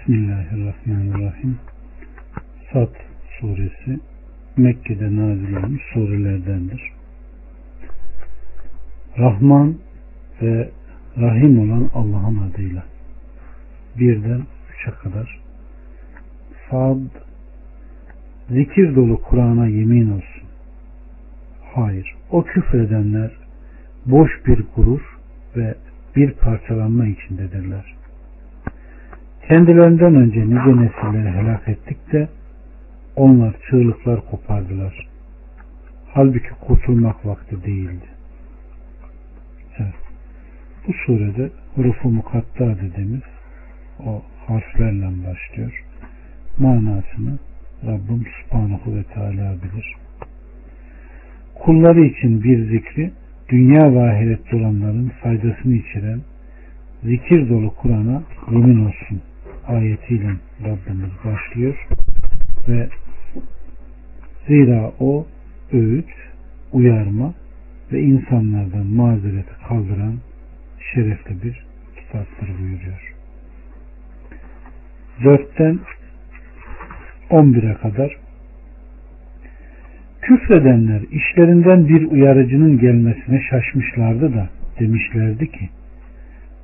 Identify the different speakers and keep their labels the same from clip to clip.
Speaker 1: Bismillahirrahmanirrahim. Sat suresi Mekke'de nazil olmuş surelerdendir. Rahman ve Rahim olan Allah'ın adıyla birden üçe kadar Sad zikir dolu Kur'an'a yemin olsun. Hayır, o küfredenler boş bir gurur ve bir parçalanma içindedirler. Kendilerinden önce nice nesilleri helak ettik de onlar çığlıklar kopardılar. Halbuki kurtulmak vakti değildi. Evet. Bu surede hurufu mukatta dediğimiz o harflerle başlıyor. Manasını Rabbim Subhanahu ve Teala bilir. Kulları için bir zikri dünya ve ahirette olanların faydasını içeren zikir dolu Kur'an'a yemin olsun ayetiyle Rabbimiz başlıyor ve zira o öğüt, uyarma ve insanlardan mazereti kaldıran şerefli bir kitaptır buyuruyor. 4'ten 11'e kadar küfredenler işlerinden bir uyarıcının gelmesine şaşmışlardı da demişlerdi ki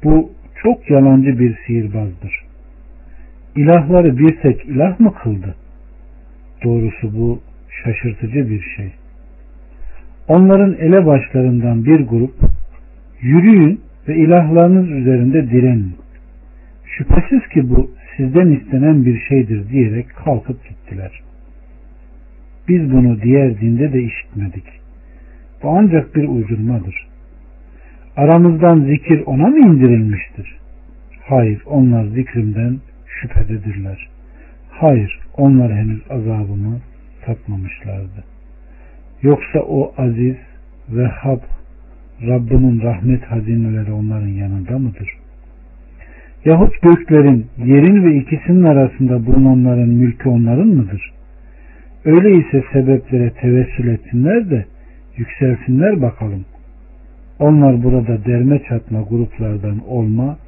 Speaker 1: bu çok yalancı bir sihirbazdır. İlahları bir tek ilah mı kıldı? Doğrusu bu şaşırtıcı bir şey. Onların ele başlarından bir grup yürüyün ve ilahlarınız üzerinde direnin. Şüphesiz ki bu sizden istenen bir şeydir diyerek kalkıp gittiler. Biz bunu diğer dinde de işitmedik. Bu ancak bir uydurmadır. Aramızdan zikir ona mı indirilmiştir? Hayır, onlar zikrimden şüphededirler. Hayır, onlar henüz azabımı tatmamışlardı. Yoksa o aziz, vehhab, Rabbinin rahmet hazineleri onların yanında mıdır? Yahut göklerin, yerin ve ikisinin arasında bulunanların mülkü onların mıdır? Öyleyse sebeplere tevessül etsinler de yükselsinler bakalım. Onlar burada derme çatma gruplardan olma,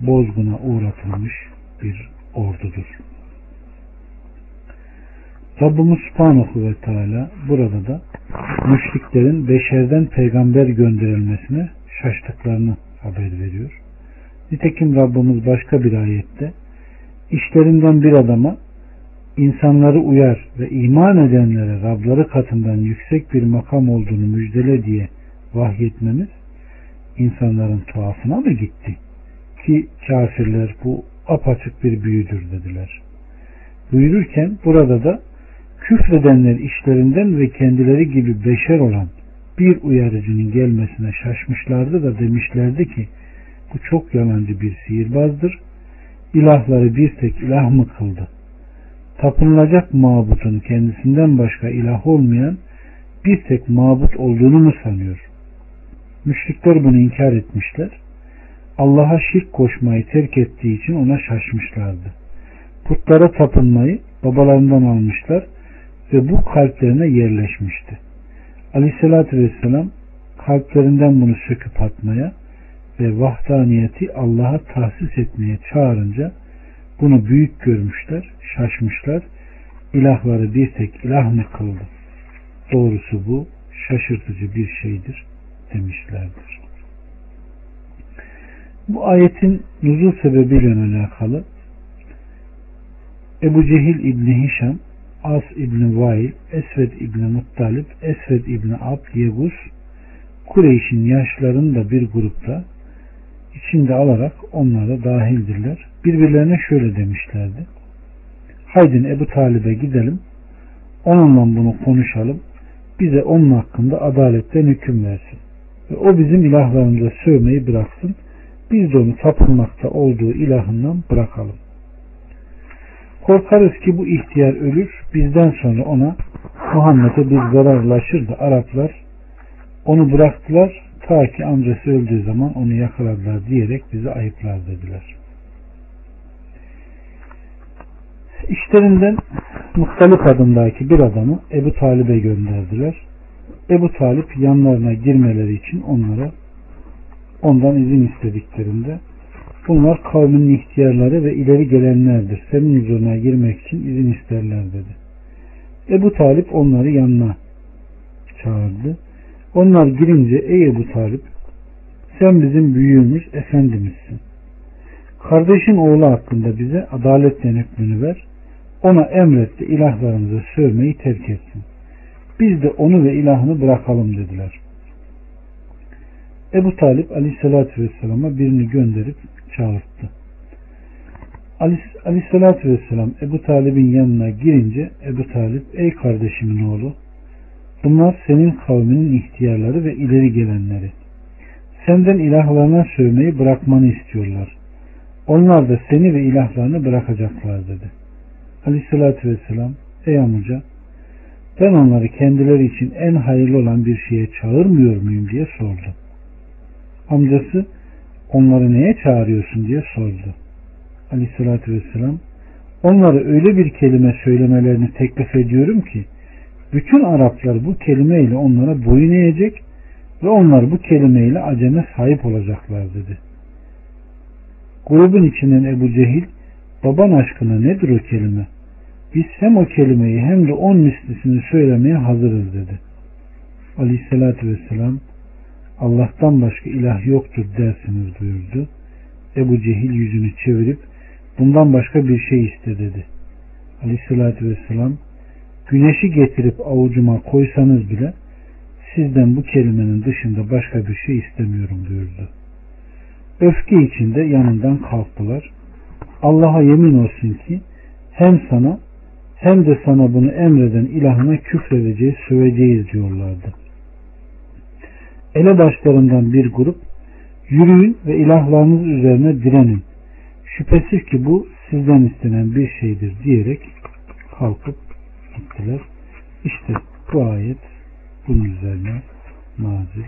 Speaker 1: bozguna uğratılmış bir ordudur. Rabbimiz Subhanahu ve Teala burada da müşriklerin beşerden peygamber gönderilmesine şaştıklarını haber veriyor. Nitekim Rabbimiz başka bir ayette işlerinden bir adama insanları uyar ve iman edenlere Rabları katından yüksek bir makam olduğunu müjdele diye vahyetmemiz insanların tuhafına mı gitti? Ki kafirler bu apaçık bir büyüdür dediler. Buyururken burada da küfredenler işlerinden ve kendileri gibi beşer olan bir uyarıcının gelmesine şaşmışlardı da demişlerdi ki bu çok yalancı bir sihirbazdır. İlahları bir tek ilah mı kıldı? Tapınılacak mabutun kendisinden başka ilah olmayan bir tek mabut olduğunu mu sanıyor? Müşrikler bunu inkar etmişler. Allah'a şirk koşmayı terk ettiği için ona şaşmışlardı. Putlara tapınmayı babalarından almışlar ve bu kalplerine yerleşmişti. Aleyhissalatü vesselam kalplerinden bunu söküp atmaya ve vahdaniyeti Allah'a tahsis etmeye çağırınca bunu büyük görmüşler, şaşmışlar. İlahları bir tek ilah mı kıldı? Doğrusu bu şaşırtıcı bir şeydir demişlerdir. Bu ayetin nuzul sebebiyle alakalı Ebu Cehil İbni Hişam, As İbni Vail, Esved İbni Muttalip, Esved İbni Abd Yegus, Kureyş'in yaşlarının da bir grupta içinde alarak onlara dahildirler. Birbirlerine şöyle demişlerdi. Haydin Ebu Talib'e gidelim. Onunla bunu konuşalım. Bize onun hakkında adaletten hüküm versin. Ve o bizim ilahlarımıza sövmeyi bıraksın. Biz de onu tapınmakta olduğu ilahından bırakalım. Korkarız ki bu ihtiyar ölür. Bizden sonra ona Muhammed'e bir zararlaşır da Araplar onu bıraktılar ta ki amcası öldüğü zaman onu yakaladılar diyerek bizi ayıplar dediler. İşlerinden Muhtalip adındaki bir adamı Ebu Talip'e gönderdiler. Ebu Talip yanlarına girmeleri için onlara ondan izin istediklerinde Bunlar kavminin ihtiyarları ve ileri gelenlerdir. Senin huzuruna girmek için izin isterler dedi. Ebu Talip onları yanına çağırdı. Onlar girince ey Ebu Talip sen bizim büyüğümüz, efendimizsin. Kardeşin oğlu hakkında bize adalet hükmünü ver. Ona emretti ilahlarımızı sövmeyi terk etsin. Biz de onu ve ilahını bırakalım dediler. Ebu Talip aleyhissalatü vesselama birini gönderip çağırttı. Aleyhissalatü vesselam Ebu Talib'in yanına girince Ebu Talip ey kardeşimin oğlu bunlar senin kavminin ihtiyarları ve ileri gelenleri. Senden ilahlarına sövmeyi bırakmanı istiyorlar. Onlar da seni ve ilahlarını bırakacaklar dedi. Aleyhissalatü vesselam ey amca ben onları kendileri için en hayırlı olan bir şeye çağırmıyor muyum diye sordu. Amcası onları neye çağırıyorsun diye sordu. Aleyhissalatü vesselam onları öyle bir kelime söylemelerini teklif ediyorum ki bütün Araplar bu kelimeyle onlara boyun eğecek ve onlar bu kelimeyle aceme sahip olacaklar dedi. Grubun içinden Ebu Cehil baban aşkına nedir o kelime? Biz hem o kelimeyi hem de on mislisini söylemeye hazırız dedi. Aleyhissalatü vesselam Allah'tan başka ilah yoktur dersiniz buyurdu. Ebu Cehil yüzünü çevirip bundan başka bir şey iste dedi. Aleyhissalatü vesselam güneşi getirip avucuma koysanız bile sizden bu kelimenin dışında başka bir şey istemiyorum buyurdu. Öfke içinde yanından kalktılar. Allah'a yemin olsun ki hem sana hem de sana bunu emreden ilahına küfredeceğiz, söveceğiz diyorlardı. Elebaşlarından bir grup yürüyün ve ilahlarınız üzerine direnin. Şüphesiz ki bu sizden istenen bir şeydir diyerek kalkıp gittiler. İşte bu ayet bunun üzerine nazil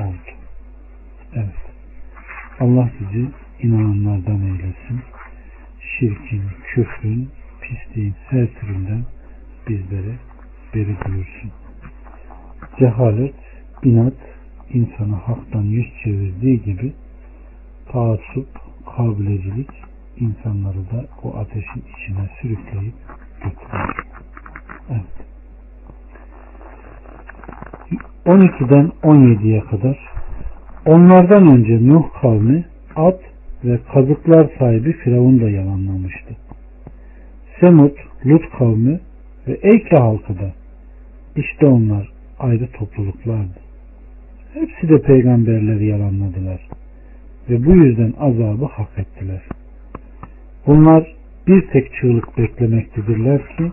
Speaker 1: oldu. Evet. Allah bizi inananlardan eylesin. Şirkin, küfrün, pisliğin her türünden bizlere beri buyursun. Cehalet, inat insanı haktan yüz çevirdiği gibi taassup, kabilecilik insanları da o ateşin içine sürükleyip götürür. Evet. 12'den 17'ye kadar onlardan önce Nuh kavmi at ve kazıklar sahibi Firavun da yalanlamıştı. Semut, Lut kavmi ve Eyke halkı da işte onlar ayrı topluluklardı. Hepsi de peygamberleri yalanladılar ve bu yüzden azabı hak ettiler. Bunlar bir tek çığlık beklemektedirler ki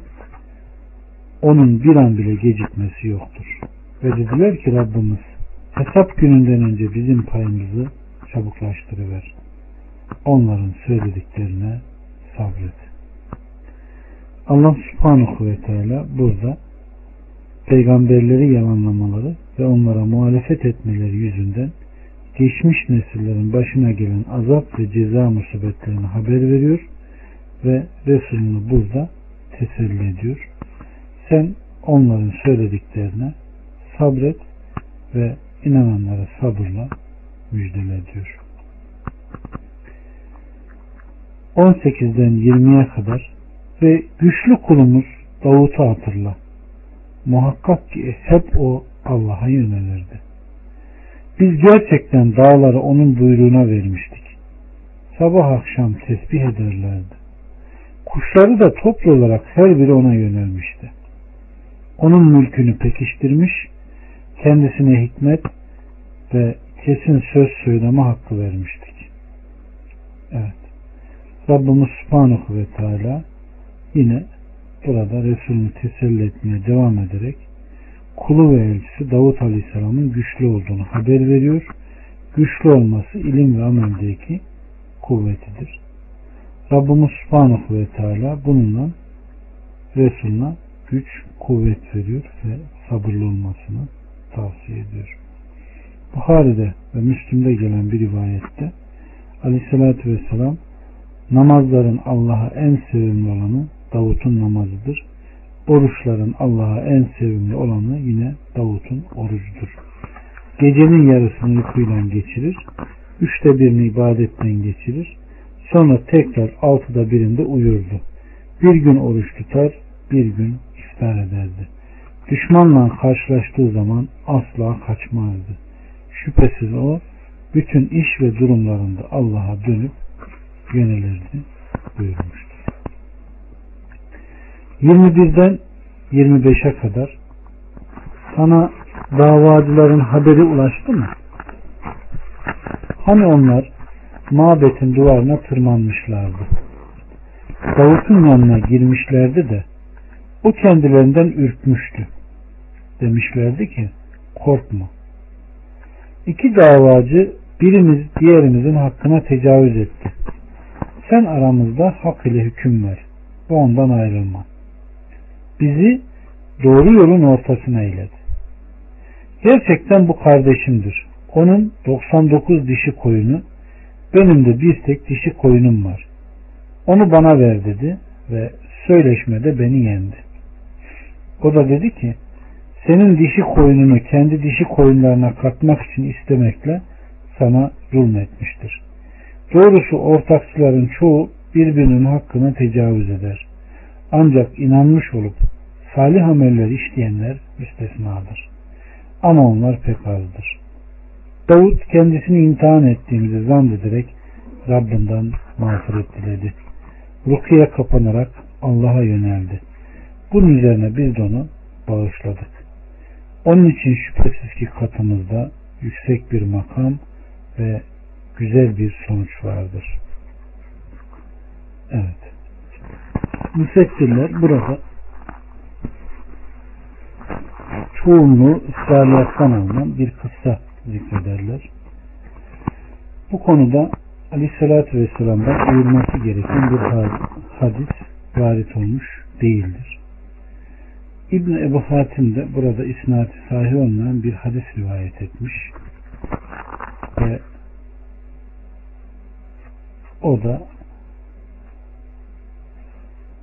Speaker 1: onun bir an bile gecikmesi yoktur. Ve dediler ki Rabbimiz hesap gününden önce bizim payımızı çabuklaştırıver. Onların söylediklerine sabret. Allah subhanahu ve teala burada peygamberleri yalanlamaları ve onlara muhalefet etmeleri yüzünden geçmiş nesillerin başına gelen azap ve ceza musibetlerini haber veriyor ve Resulünü burada teselli ediyor. Sen onların söylediklerine sabret ve inananlara sabırla müjdele ediyor. 18'den 20'ye kadar ve güçlü kulumuz Davut'u hatırla. Muhakkak ki hep o Allah'a yönelirdi. Biz gerçekten dağları onun buyruğuna vermiştik. Sabah akşam tesbih ederlerdi. Kuşları da toplu olarak her biri ona yönelmişti. Onun mülkünü pekiştirmiş, kendisine hikmet ve kesin söz söyleme hakkı vermiştik. Evet. Rabbimiz Subhanahu ve Teala yine burada Resulünü teselli etmeye devam ederek kulu ve elçisi Davut Aleyhisselam'ın güçlü olduğunu haber veriyor. Güçlü olması ilim ve ameldeki kuvvetidir. Rabbimiz Subhanahu ve Teala bununla Resulüne güç, kuvvet veriyor ve sabırlı olmasını tavsiye ediyor. Buhari'de ve Müslüm'de gelen bir rivayette Aleyhisselatü Vesselam namazların Allah'a en sevimli olanı Davut'un namazıdır. Oruçların Allah'a en sevimli olanı yine Davut'un orucudur. Gecenin yarısını uykuyla geçirir üçte birini ibadetten geçirir. Sonra tekrar altıda birinde uyurdu. Bir gün oruç tutar, bir gün iftar ederdi. Düşmanla karşılaştığı zaman asla kaçmazdı. Şüphesiz o bütün iş ve durumlarında Allah'a dönüp yönelirdi buyurmuştur. 21'den 25'e kadar sana davacıların haberi ulaştı mı? Hani onlar mabetin duvarına tırmanmışlardı. Davut'un yanına girmişlerdi de o kendilerinden ürkmüştü. Demişlerdi ki korkma. İki davacı birimiz diğerimizin hakkına tecavüz etti. Sen aramızda hak ile hüküm ver ve ondan ayrılma. Bizi doğru yolun ortasına eyledi. Gerçekten bu kardeşimdir. Onun 99 dişi koyunu, benim de bir tek dişi koyunum var. Onu bana ver dedi ve söyleşmede beni yendi. O da dedi ki, senin dişi koyununu kendi dişi koyunlarına katmak için istemekle sana zulmetmiştir. Doğrusu ortakçıların çoğu birbirinin hakkına tecavüz eder. Ancak inanmış olup salih ameller işleyenler müstesnadır. Ama onlar pek azdır. Davut kendisini imtihan ettiğimizi zannederek Rabbinden mağfiret diledi. Rukiye kapanarak Allah'a yöneldi. Bunun üzerine biz de onu bağışladık. Onun için şüphesiz ki katımızda yüksek bir makam ve güzel bir sonuç vardır. Evet. Müfessirler burada çoğunluğu İsrailiyattan alınan bir kıssa zikrederler. Bu konuda Aleyhisselatü Vesselam'dan uyulması gereken bir hadis varit olmuş değildir. İbn Ebu Hatim de burada isnati sahih olmayan bir hadis rivayet etmiş ve o da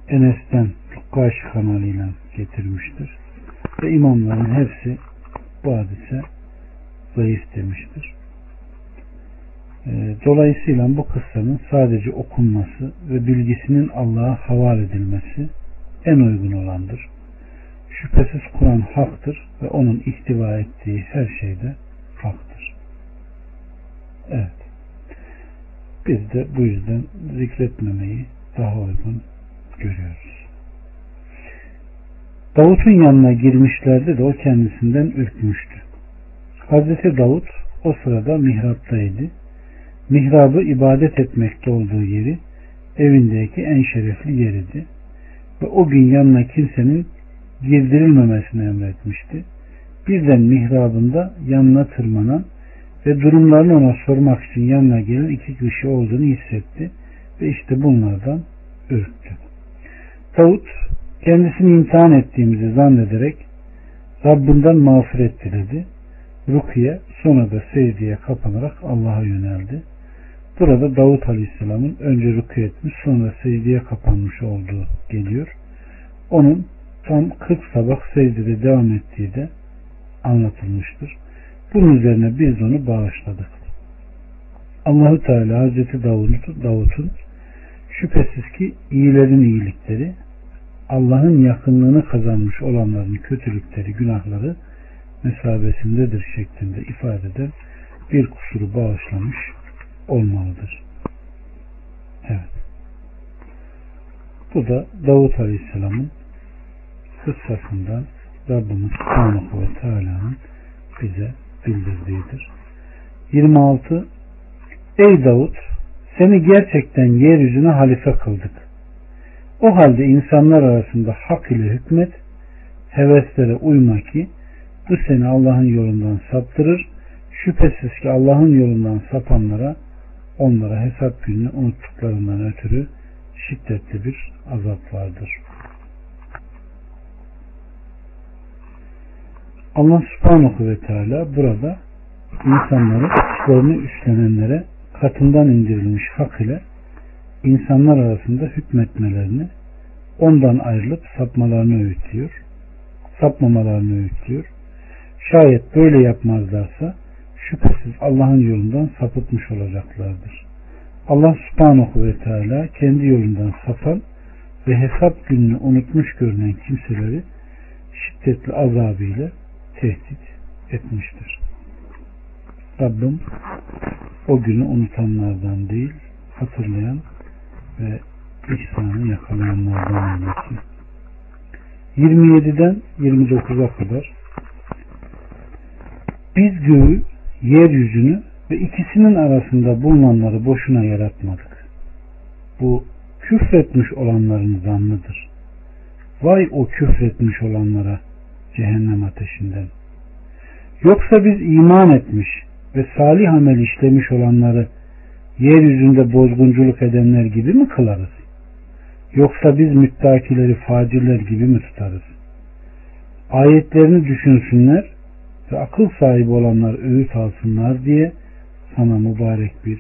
Speaker 1: Enes'ten Rukkaş kanalıyla getirmiştir. Ve imamların hepsi bu hadise zayıf demiştir. Ee, dolayısıyla bu kıssanın sadece okunması ve bilgisinin Allah'a havale edilmesi en uygun olandır. Şüphesiz Kur'an haktır ve onun ihtiva ettiği her şeyde haktır. Evet. Biz de bu yüzden zikretmemeyi daha uygun görüyoruz. Davut'un yanına girmişlerdi de o kendisinden ürkmüştü. Hazreti Davut o sırada mihraptaydı. Mihrabı ibadet etmekte olduğu yeri evindeki en şerefli yeridi. Ve o gün yanına kimsenin girdirilmemesini emretmişti. Birden mihrabında yanına tırmanan ve durumlarını ona sormak için yanına gelen iki kişi olduğunu hissetti ve işte bunlardan ürktü. Davut kendisini imtihan ettiğimizi zannederek Rabbinden mağfiret diledi. Rukiye sonra da secdeye kapanarak Allah'a yöneldi. Burada Davut Aleyhisselam'ın önce rukiye etmiş sonra secdeye kapanmış olduğu geliyor. Onun tam 40 sabah secdede devam ettiği de anlatılmıştır. Bunun üzerine biz onu bağışladık. Allahu Teala Hazreti Davut'un şüphesiz ki iyilerin iyilikleri Allah'ın yakınlığını kazanmış olanların kötülükleri, günahları mesabesindedir şeklinde ifade eden bir kusuru bağışlamış olmalıdır. Evet. Bu da Davut Aleyhisselam'ın kıssasından Rabbimiz Subhanahu ve Teala'nın bize bildirdiğidir. 26 Ey Davut seni gerçekten yeryüzüne halife kıldık. O halde insanlar arasında hak ile hükmet, heveslere uyma ki bu seni Allah'ın yolundan saptırır. Şüphesiz ki Allah'ın yolundan sapanlara onlara hesap gününü unuttuklarından ötürü şiddetli bir azap vardır. Allah subhanahu ve teala burada insanların işlerini üstlenenlere katından indirilmiş hak ile insanlar arasında hükmetmelerini ondan ayrılıp sapmalarını öğütlüyor. Sapmamalarını öğütlüyor. Şayet böyle yapmazlarsa şüphesiz Allah'ın yolundan sapıtmış olacaklardır. Allah subhanahu ve teala kendi yolundan sapan ve hesap gününü unutmuş görünen kimseleri şiddetli azabıyla tehdit etmiştir. Rabbim o günü unutanlardan değil, hatırlayan ve ihsanı yakalayanlardan eylesin. 27'den 29'a kadar biz göğü, yeryüzünü ve ikisinin arasında bulunanları boşuna yaratmadık. Bu küfretmiş olanların zannıdır. Vay o küfretmiş olanlara cehennem ateşinden. Yoksa biz iman etmiş ve salih amel işlemiş olanları yeryüzünde bozgunculuk edenler gibi mi kılarız? Yoksa biz müttakileri facirler gibi mi tutarız? Ayetlerini düşünsünler ve akıl sahibi olanlar öğüt alsınlar diye sana mübarek bir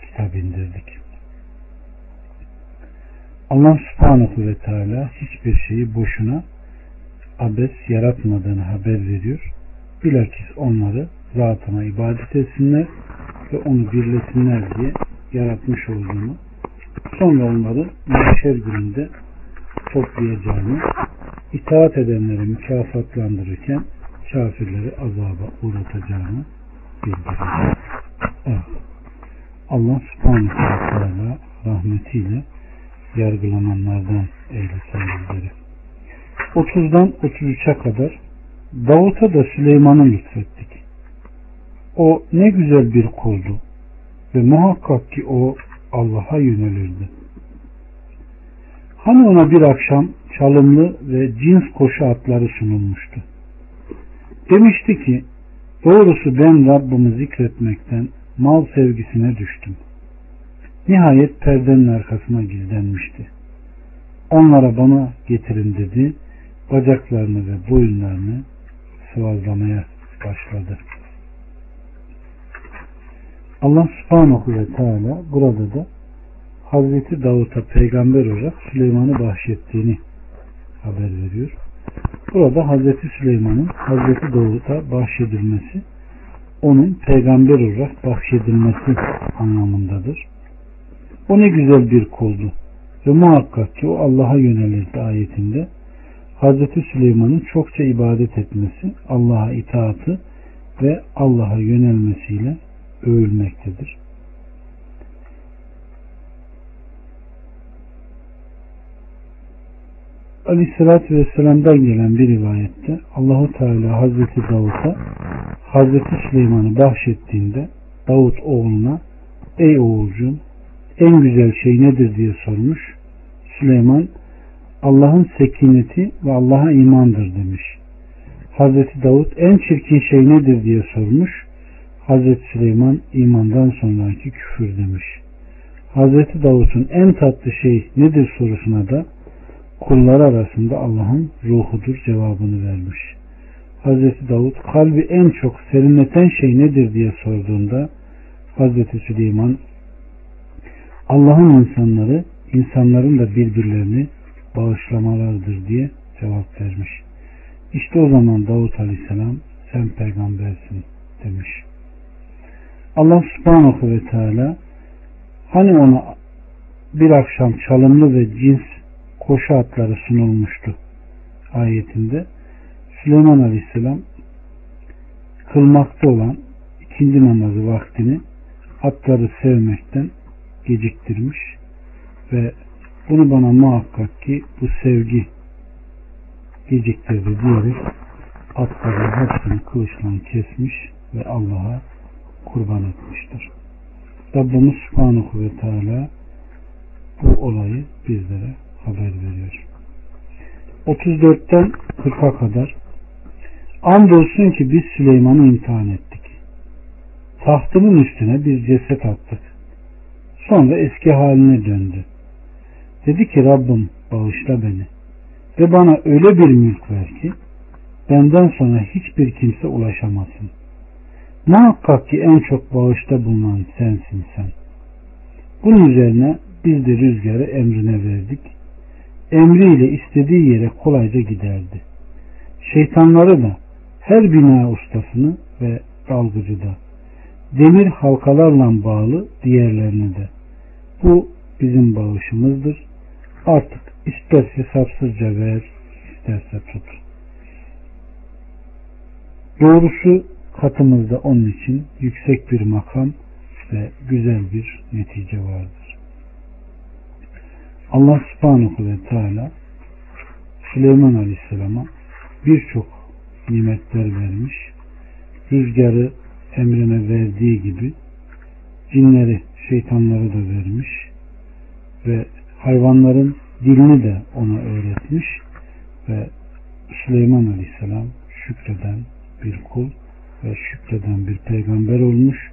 Speaker 1: kitap indirdik. Allah subhanahu ve teala hiçbir şeyi boşuna abes yaratmadığını haber veriyor. Bilakis onları zatına ibadet etsinler ve onu birlesinler diye yaratmış olduğunu sonra onları mahşer gününde toplayacağını itaat edenleri mükafatlandırırken kafirleri azaba uğratacağını bildiriyor. Allah subhanahu ve teala rahmetiyle yargılananlardan eylesin bizleri. 30'dan 33'e kadar Davut'a da Süleyman'ı lütfettik. O ne güzel bir kuldu ve muhakkak ki o Allah'a yönelirdi. Hani ona bir akşam çalımlı ve cins koşu atları sunulmuştu. Demişti ki doğrusu ben Rabbimi zikretmekten mal sevgisine düştüm. Nihayet perdenin arkasına gizlenmişti. Onlara bana getirin dedi. Bacaklarını ve boyunlarını sıvazlamaya başladı. Allah subhanahu ve teala burada da Hazreti Davut'a peygamber olarak Süleyman'ı bahşettiğini haber veriyor. Burada Hazreti Süleyman'ın Hazreti Davut'a bahşedilmesi onun peygamber olarak bahşedilmesi anlamındadır. O ne güzel bir kuldu ve muhakkak ki o Allah'a yönelirdi ayetinde Hazreti Süleyman'ın çokça ibadet etmesi, Allah'a itaatı ve Allah'a yönelmesiyle övülmektedir. Aleyhissalatü Vesselam'dan gelen bir rivayette Allahu Teala Hazreti Davut'a Hazreti Süleyman'ı bahşettiğinde Davut oğluna ey oğulcum en güzel şey nedir diye sormuş. Süleyman Allah'ın sekineti ve Allah'a imandır demiş. Hazreti Davut en çirkin şey nedir diye sormuş. Hazreti Süleyman imandan sonraki küfür demiş. Hazreti Davut'un en tatlı şey nedir sorusuna da kullar arasında Allah'ın ruhudur cevabını vermiş. Hazreti Davut kalbi en çok serinleten şey nedir diye sorduğunda Hazreti Süleyman Allah'ın insanları insanların da birbirlerini bağışlamalardır diye cevap vermiş. İşte o zaman Davut Aleyhisselam sen peygambersin demiş. Allah subhanahu ve teala hani ona bir akşam çalımlı ve cins koşu atları sunulmuştu ayetinde. Süleyman Aleyhisselam kılmakta olan ikindi namazı vaktini atları sevmekten geciktirmiş ve bunu bana muhakkak ki bu sevgi geciktirdi diyerek atların hepsini kılıçla kesmiş ve Allah'a kurban etmiştir. Rabbimiz Subhanahu ve Teala bu olayı bizlere haber veriyor. 34'ten 40'a kadar Andolsun ki biz Süleyman'ı imtihan ettik. Tahtımın üstüne bir ceset attık. Sonra eski haline döndü. Dedi ki Rabbim bağışla beni ve bana öyle bir mülk ver ki benden sonra hiçbir kimse ulaşamasın. Muhakkak ki en çok bağışta bulunan sensin sen. Bunun üzerine biz de rüzgarı emrine verdik. Emriyle istediği yere kolayca giderdi. Şeytanları da her bina ustasını ve dalgıcı da demir halkalarla bağlı diğerlerini de. Bu bizim bağışımızdır. Artık ister hesapsızca ver, isterse tut. Doğrusu katımızda onun için yüksek bir makam ve güzel bir netice vardır. Allah subhanahu ve teala Süleyman Aleyhisselam'a birçok nimetler vermiş. Rüzgarı emrine verdiği gibi cinleri, şeytanları da vermiş ve hayvanların dilini de ona öğretmiş ve Süleyman Aleyhisselam şükreden bir kul ve şükreden bir peygamber olmuş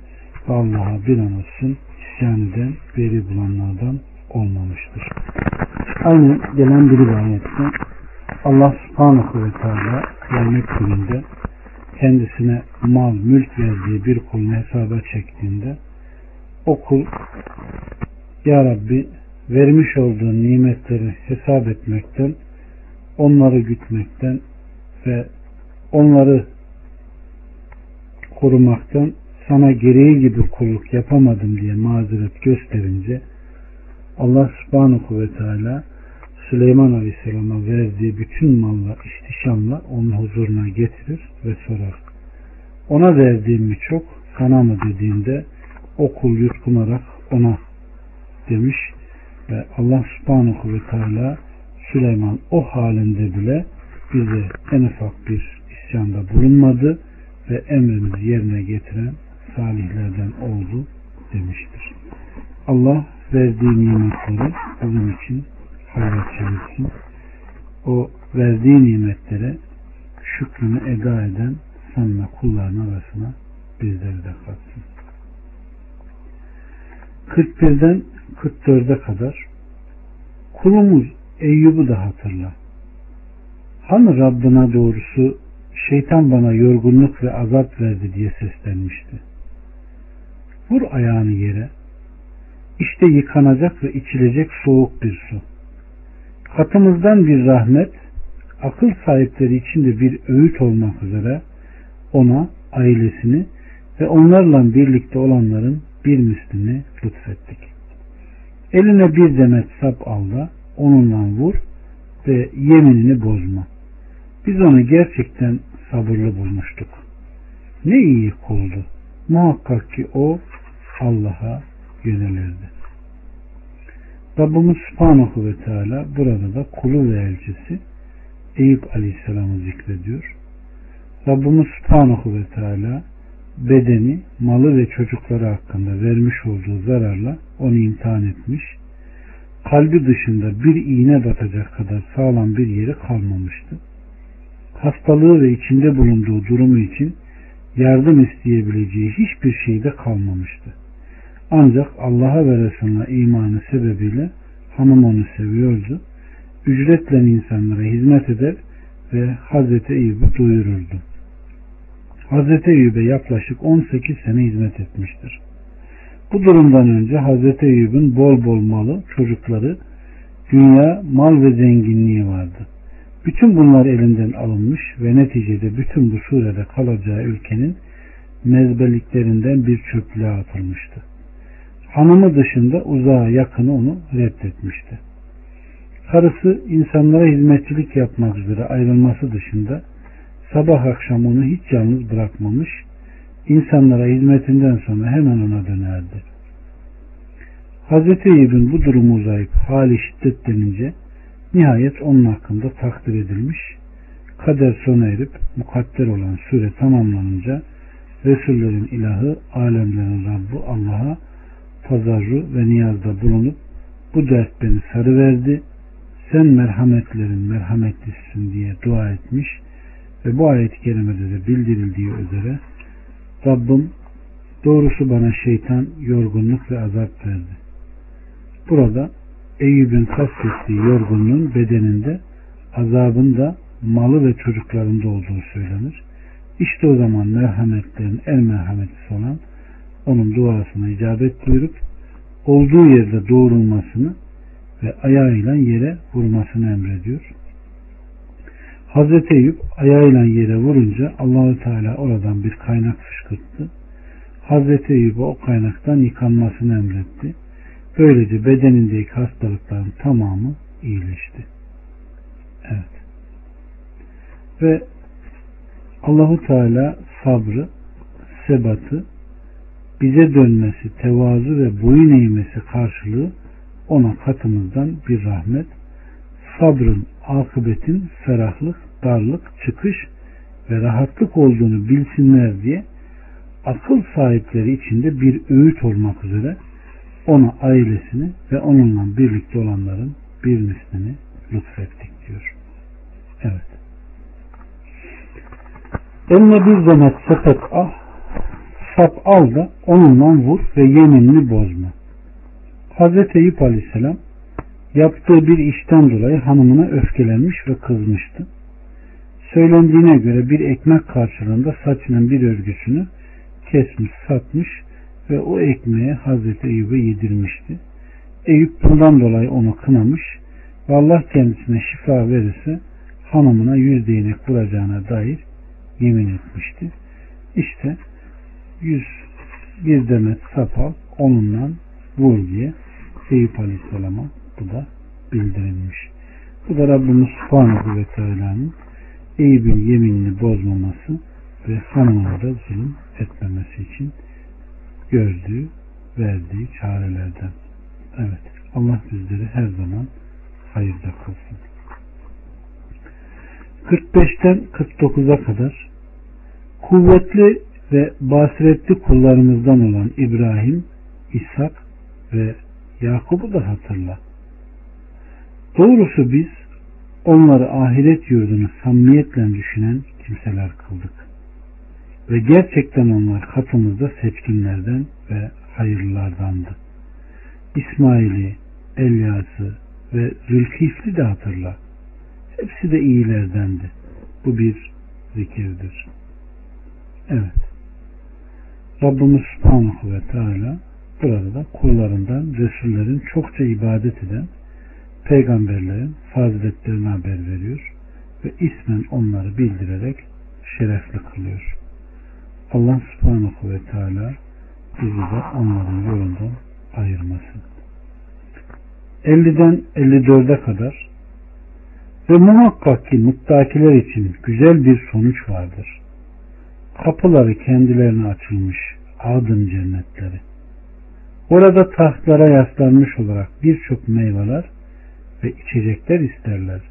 Speaker 1: ve Allah'a bir an olsun isyan eden, veri bulanlardan olmamıştır. Aynı gelen bir rivayette Allah subhanahu ve teala kıyamet gününde kendisine mal, mülk verdiği bir kulunu hesaba çektiğinde o kul Ya Rabbi vermiş olduğun nimetleri hesap etmekten onları gütmekten ve onları korumaktan sana gereği gibi kulluk yapamadım diye mazeret gösterince Allah subhanahu ve teala Süleyman Aleyhisselam'a verdiği bütün malla ihtişamla onun huzuruna getirir ve sorar. Ona verdiğim mi çok, sana mı dediğinde o kul yutkunarak ona demiş ve Allah subhanahu ve teala Süleyman o halinde bile bize en ufak bir isyanda bulunmadı ve emrimizi yerine getiren salihlerden oldu demiştir. Allah verdiği nimetleri bizim için hayra çevirsin. O verdiği nimetlere şükrünü eda eden samimi kulların arasına bizleri de katsın. 41'den 44'e kadar kulumuz Eyyub'u da hatırla. Hani Rabbına doğrusu şeytan bana yorgunluk ve azap verdi diye seslenmişti. Vur ayağını yere. İşte yıkanacak ve içilecek soğuk bir su. Katımızdan bir rahmet, akıl sahipleri için de bir öğüt olmak üzere ona, ailesini ve onlarla birlikte olanların bir mislini lütfettik. Eline bir demet sap al da onunla vur ve yeminini bozma. Biz onu gerçekten sabırlı bulmuştuk. Ne iyi kuldu. Muhakkak ki o Allah'a yönelirdi. Rabbimiz Subhanahu ve Teala burada da kulu ve elçisi Eyüp Aleyhisselam'ı zikrediyor. Rabbimiz Subhanahu ve Teala bedeni, malı ve çocukları hakkında vermiş olduğu zararla onu imtihan etmiş. Kalbi dışında bir iğne batacak kadar sağlam bir yeri kalmamıştı. Hastalığı ve içinde bulunduğu durumu için yardım isteyebileceği hiçbir şeyde kalmamıştı. Ancak Allah'a ve Resulüne imanı sebebiyle hanım onu seviyordu. Ücretle insanlara hizmet eder ve Hazreti Eyüp'ü duyururdu. Hazreti Eyüp'e yaklaşık 18 sene hizmet etmiştir. Bu durumdan önce Hazreti Eyüp'ün bol bol malı, çocukları, dünya, mal ve zenginliği vardı. Bütün bunlar elinden alınmış ve neticede bütün bu surede kalacağı ülkenin mezbeliklerinden bir çöplüğe atılmıştı. Hanımı dışında uzağa yakını onu reddetmişti. Karısı insanlara hizmetçilik yapmak üzere ayrılması dışında sabah akşam onu hiç yalnız bırakmamış, insanlara hizmetinden sonra hemen ona dönerdi. Hazreti Eyüp'ün bu durumu uzayıp hali şiddetlenince nihayet onun hakkında takdir edilmiş, kader sona erip mukadder olan süre tamamlanınca Resullerin ilahı, alemlerin Rabbi Allah'a tazarru ve niyazda bulunup bu dert beni sarıverdi, sen merhametlerin merhametlisisin diye dua etmiş ve bu ayet-i kerimede de bildirildiği üzere Rabbim doğrusu bana şeytan yorgunluk ve azap verdi. Burada Eyüp'ün kastettiği yorgunluğun bedeninde azabın da malı ve çocuklarında olduğu söylenir. İşte o zaman merhametlerin en merhametlisi olan onun duasına icabet buyurup olduğu yerde doğrulmasını ve ayağıyla yere vurmasını emrediyor. Hazreti Eyüp ayağıyla yere vurunca Allahü Teala oradan bir kaynak fışkırttı. Hazreti Eyüp'e o kaynaktan yıkanmasını emretti. Böylece bedenindeki hastalıkların tamamı iyileşti. Evet. Ve Allahu Teala sabrı, sebatı, bize dönmesi, tevazu ve boyun eğmesi karşılığı ona katımızdan bir rahmet, sabrın, akıbetin ferahlık, darlık, çıkış ve rahatlık olduğunu bilsinler diye akıl sahipleri içinde bir öğüt olmak üzere ona ailesini ve onunla birlikte olanların bir mislini lütfettik diyor. Evet. Eline bir demet sepet ah, sap al da onunla vur ve yeminini bozma. Hazreti Eyüp Aleyhisselam yaptığı bir işten dolayı hanımına öfkelenmiş ve kızmıştı. Söylendiğine göre bir ekmek karşılığında saçının bir örgüsünü kesmiş, satmış ve o ekmeği Hazreti Eyüp'e yedirmişti. Eyüp bundan dolayı onu kınamış ve Allah kendisine şifa verirse hanımına yüz değnek vuracağına dair yemin etmişti. İşte yüz bir demet sapal onunla vur diye Eyüp Aleyhisselam'a bu da bildirilmiş. Bu da Rabbimiz Subhanahu ve Teala'nın Eyüp'ün yeminini bozmaması ve hanımına da zulüm etmemesi için gördüğü, verdiği çarelerden. Evet. Allah bizleri her zaman hayırda kılsın. 45'ten 49'a kadar kuvvetli ve basiretli kullarımızdan olan İbrahim, İshak ve Yakup'u da hatırla. Doğrusu biz onları ahiret yurdunu samimiyetle düşünen kimseler kıldık. Ve gerçekten onlar katımızda seçkinlerden ve hayırlılardandı. İsmail'i, Elyas'ı ve Zülkifli de hatırla. Hepsi de iyilerdendi. Bu bir zikirdir. Evet. Rabbimiz Subhanahu ve Teala burada da kullarından Resullerin çokça ibadet eden peygamberlerin faziletlerine haber veriyor ve ismen onları bildirerek şerefli kılıyor. Allah subhanahu ve teala bizi de onların yolundan ayırmasın. 50'den 54'e kadar ve muhakkak ki muttakiler için güzel bir sonuç vardır. Kapıları kendilerine açılmış adın cennetleri. Orada tahtlara yaslanmış olarak birçok meyveler ve içecekler isterler.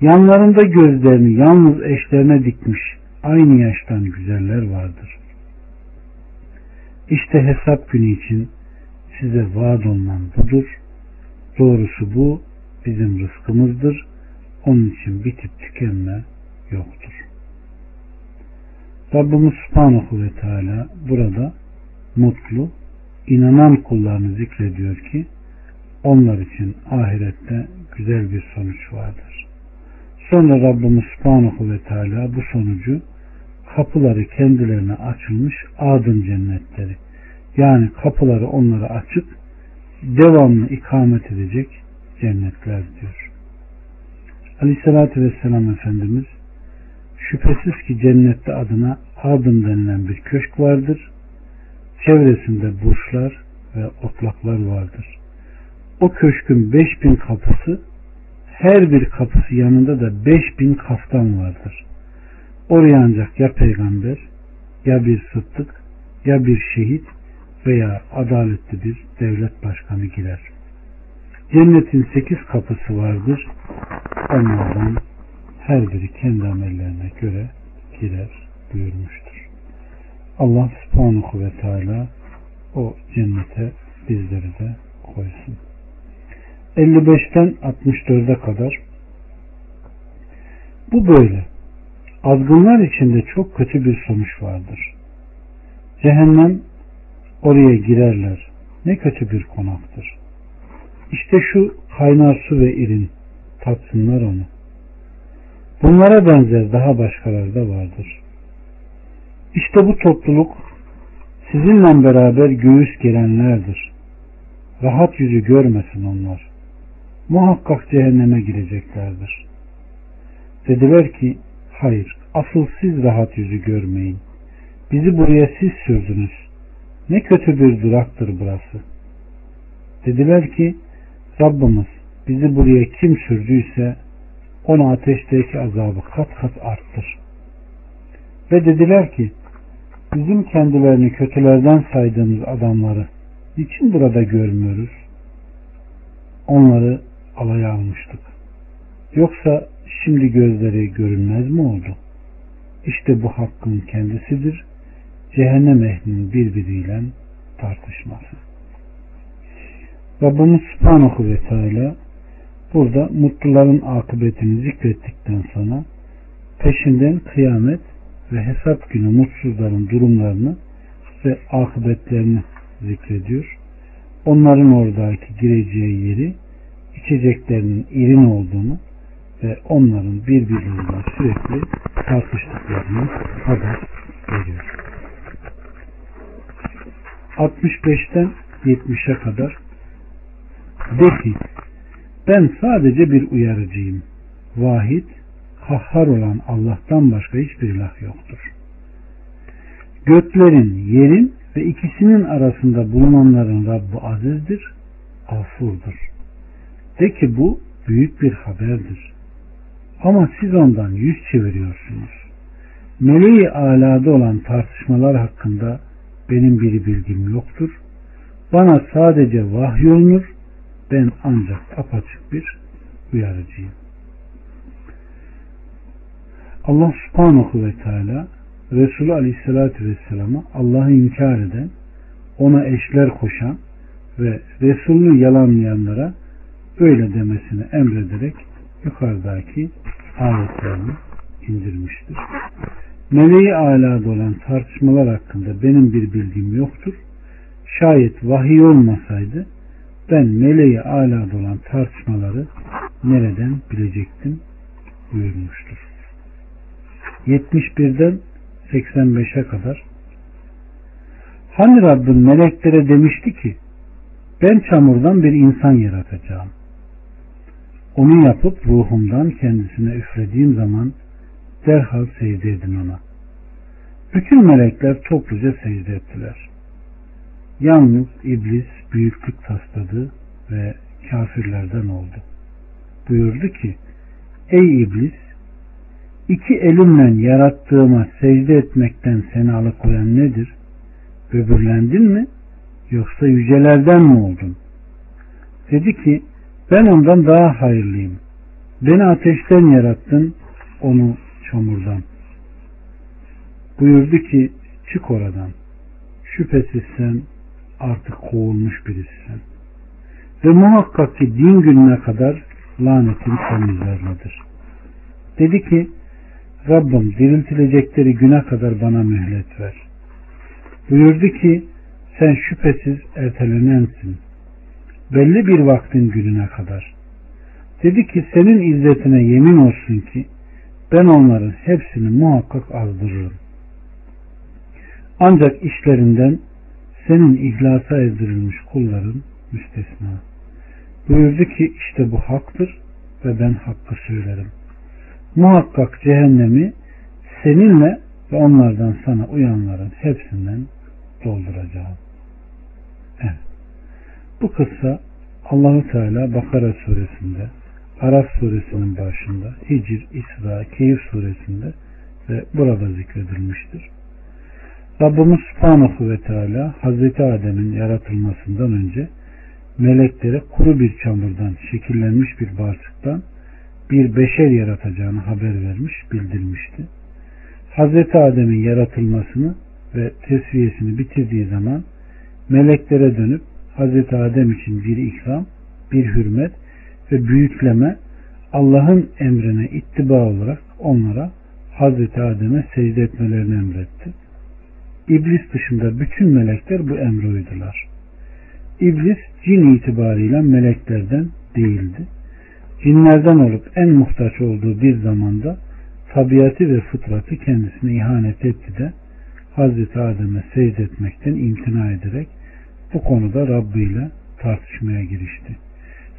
Speaker 1: Yanlarında gözlerini yalnız eşlerine dikmiş aynı yaştan güzeller vardır. İşte hesap günü için size vaat olunan budur. Doğrusu bu bizim rızkımızdır. Onun için bitip tükenme yoktur. Rabbimiz Subhanahu ve Teala burada mutlu, inanan kullarını zikrediyor ki onlar için ahirette güzel bir sonuç vardır. Sonra Rabbimiz Subhanahu ve Teala bu sonucu kapıları kendilerine açılmış adın cennetleri yani kapıları onlara açıp devamlı ikamet edecek cennetler diyor. Aleyhissalatü Vesselam Efendimiz şüphesiz ki cennette adına adın denilen bir köşk vardır. Çevresinde burçlar ve otlaklar vardır. O köşkün beş bin kapısı her bir kapısı yanında da beş bin kaftan vardır. Oraya ancak ya peygamber ya bir sıddık ya bir şehit veya adaletli bir devlet başkanı girer. Cennetin sekiz kapısı vardır. Onlardan her biri kendi amellerine göre girer buyurmuştur. Allah subhanahu ve teala o cennete bizleri de koysun. 55'ten 64'e kadar bu böyle. Azgınlar içinde çok kötü bir sonuç vardır. Cehennem oraya girerler. Ne kötü bir konaktır. İşte şu kaynar su ve irin tatsınlar onu. Bunlara benzer daha başkaları da vardır. İşte bu topluluk sizinle beraber göğüs gelenlerdir. Rahat yüzü görmesin onlar. Muhakkak cehenneme gireceklerdir. Dediler ki Hayır, asıl siz rahat yüzü görmeyin. Bizi buraya siz sürdünüz. Ne kötü bir duraktır burası. Dediler ki Rabbimiz bizi buraya kim sürdüyse onu ateşteki azabı kat kat arttır. Ve dediler ki bizim kendilerini kötülerden saydığımız adamları niçin burada görmüyoruz? Onları alaya almıştık. Yoksa şimdi gözleri görünmez mi oldu? İşte bu hakkın kendisidir. Cehennem ehlinin birbiriyle tartışması. Rabbimiz Subhanahu ve Teala burada mutluların akıbetini zikrettikten sonra peşinden kıyamet ve hesap günü mutsuzların durumlarını ve akıbetlerini zikrediyor. Onların oradaki gireceği yeri içeceklerinin irin olduğunu ve onların birbirleriyle sürekli tartıştıklarını haber veriyor. 65'ten 70'e kadar de ki ben sadece bir uyarıcıyım. Vahid, kahhar olan Allah'tan başka hiçbir ilah yoktur. Göklerin, yerin ve ikisinin arasında bulunanların Rabbi azizdir, afurdur. De ki bu büyük bir haberdir. Ama siz ondan yüz çeviriyorsunuz. Meleği alada olan tartışmalar hakkında benim bir bilgim yoktur. Bana sadece vahyolunur. Ben ancak apaçık bir uyarıcıyım. Allah subhanahu ve teala Resulü aleyhissalatü vesselam'a Allah'ı inkar eden, ona eşler koşan ve Resulünü yalanlayanlara öyle demesini emrederek yukarıdaki ayetlerini indirmiştir. Meleği alada olan tartışmalar hakkında benim bir bilgim yoktur. Şayet vahiy olmasaydı ben meleği alada olan tartışmaları nereden bilecektim buyurmuştur. 71'den 85'e kadar Hani Rabbin meleklere demişti ki ben çamurdan bir insan yaratacağım. Onu yapıp ruhumdan kendisine üflediğim zaman derhal secde edin ona. Bütün melekler topluca secde ettiler. Yalnız iblis büyüklük tasladı ve kafirlerden oldu. Buyurdu ki, Ey iblis, iki elimle yarattığıma secde etmekten seni alıkoyan nedir? Böbürlendin mi? Yoksa yücelerden mi oldun? Dedi ki, ben ondan daha hayırlıyım. Beni ateşten yarattın, onu çamurdan. Buyurdu ki çık oradan. Şüphesiz sen artık kovulmuş birisin. Ve muhakkak ki din gününe kadar lanetin senin üzerinedir. Dedi ki Rabbim diriltilecekleri güne kadar bana mühlet ver. Buyurdu ki sen şüphesiz ertelenensin. Belli bir vaktin gününe kadar. Dedi ki senin izzetine yemin olsun ki ben onların hepsini muhakkak azdırırım. Ancak işlerinden senin ihlasa ezdirilmiş kulların müstesna. Buyurdu ki işte bu haktır ve ben hakkı söylerim. Muhakkak cehennemi seninle ve onlardan sana uyanların hepsinden dolduracağım. Evet. Bu kıssa Allahu Teala Bakara suresinde Araf suresinin başında, Hicr, İsra, Keyif suresinde ve burada zikredilmiştir. Rabbimiz Subhanahu ve Teala Hazreti Adem'in yaratılmasından önce meleklere kuru bir çamurdan şekillenmiş bir bağırsıktan bir beşer yaratacağını haber vermiş, bildirmişti. Hazreti Adem'in yaratılmasını ve tesviyesini bitirdiği zaman meleklere dönüp Hazreti Adem için bir ikram, bir hürmet ve büyükleme Allah'ın emrine ittiba olarak onlara Hazreti Adem'e secde etmelerini emretti. İblis dışında bütün melekler bu emre uydular. İblis cin itibariyle meleklerden değildi. Cinlerden olup en muhtaç olduğu bir zamanda tabiatı ve fıtratı kendisine ihanet etti de Hazreti Adem'e secde etmekten imtina ederek bu konuda Rabbi ile tartışmaya girişti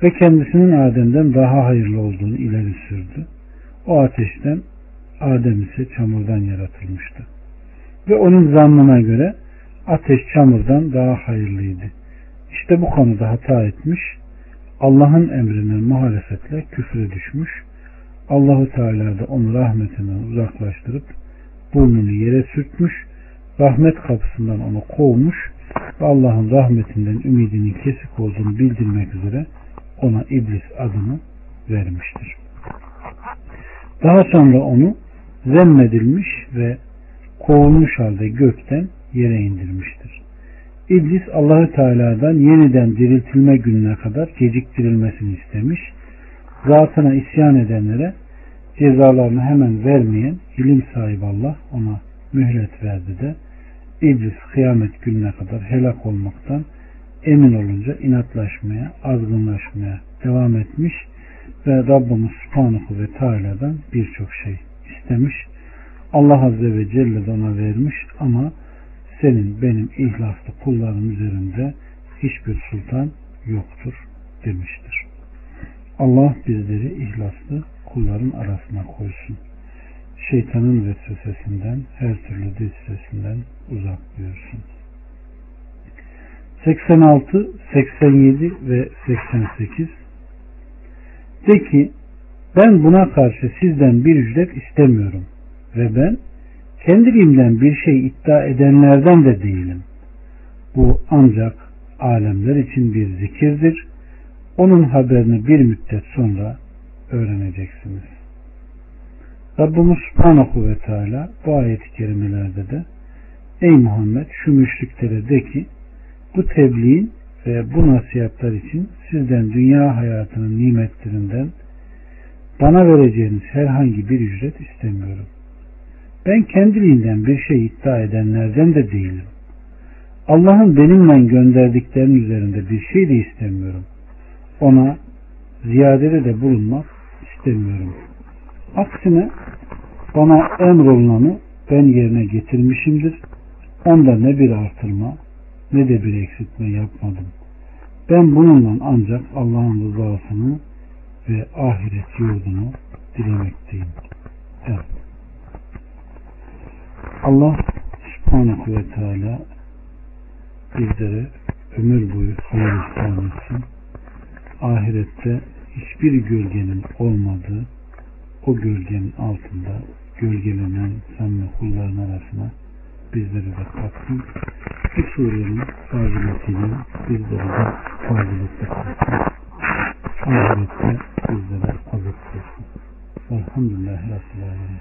Speaker 1: ve kendisinin Adem'den daha hayırlı olduğunu ileri sürdü. O ateşten Adem ise çamurdan yaratılmıştı. Ve onun zannına göre ateş çamurdan daha hayırlıydı. İşte bu konuda hata etmiş, Allah'ın emrine muhalefetle küfre düşmüş, Allahu Teala da onu rahmetinden uzaklaştırıp burnunu yere sürtmüş, rahmet kapısından onu kovmuş ve Allah'ın rahmetinden ümidinin kesik olduğunu bildirmek üzere ona iblis adını vermiştir. Daha sonra onu zemmedilmiş ve kovulmuş halde gökten yere indirmiştir. İblis Allahü Teala'dan yeniden diriltilme gününe kadar geciktirilmesini istemiş. Zatına isyan edenlere cezalarını hemen vermeyen ilim sahibi Allah ona mühlet verdi de İblis kıyamet gününe kadar helak olmaktan emin olunca inatlaşmaya, azgınlaşmaya devam etmiş ve Rabbimiz Subhanahu ve Teala'dan birçok şey istemiş. Allah Azze ve Celle de ona vermiş ama senin benim ihlaslı kullarım üzerinde hiçbir sultan yoktur demiştir. Allah bizleri ihlaslı kulların arasına koysun. Şeytanın vesvesesinden, her türlü vesvesesinden uzak buyursun. 86, 87 ve 88 De ki ben buna karşı sizden bir ücret istemiyorum ve ben kendiliğimden bir şey iddia edenlerden de değilim. Bu ancak alemler için bir zikirdir. Onun haberini bir müddet sonra öğreneceksiniz. Rabbimiz Subhanahu ve Teala bu ayet-i kerimelerde de Ey Muhammed şu müşriklere de ki bu tebliğin ve bu nasihatler için sizden dünya hayatının nimetlerinden bana vereceğiniz herhangi bir ücret istemiyorum. Ben kendiliğinden bir şey iddia edenlerden de değilim. Allah'ın benimle gönderdiklerinin üzerinde bir şey de istemiyorum. Ona ziyadede de bulunmak istemiyorum. Aksine bana emrolunanı ben yerine getirmişimdir. Onda ne bir artırma ne de bir eksiltme yapmadım. Ben bununla ancak Allah'ın rızasını ve ahiret yurdunu dilemekteyim. Evet. Allah subhanahu ve teala bizlere ömür boyu hayır ihsan etsin. Ahirette hiçbir gölgenin olmadığı o gölgenin altında gölgelenen samimi kulların arasına bizleri de katsın. Bu surenin faziletiyle bizleri de fazilette katsın. Ahirette bizlere azık olsun. Elhamdülillahi Rabbil Alemin.